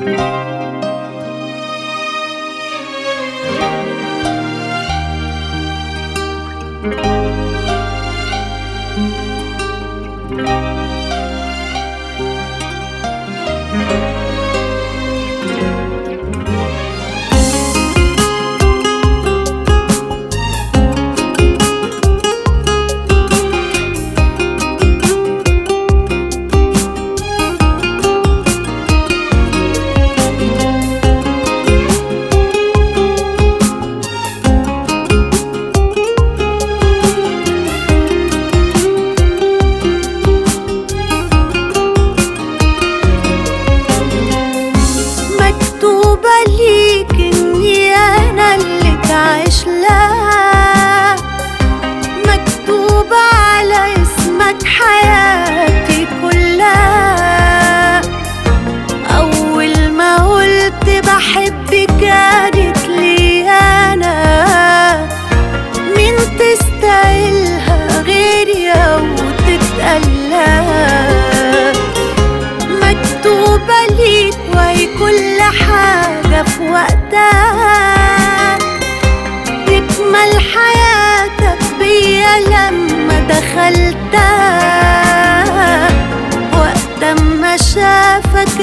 Música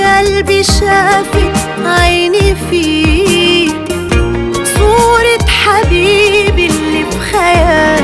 قلبي شافك عيني فيك صورة حبيبي اللي في خيالي.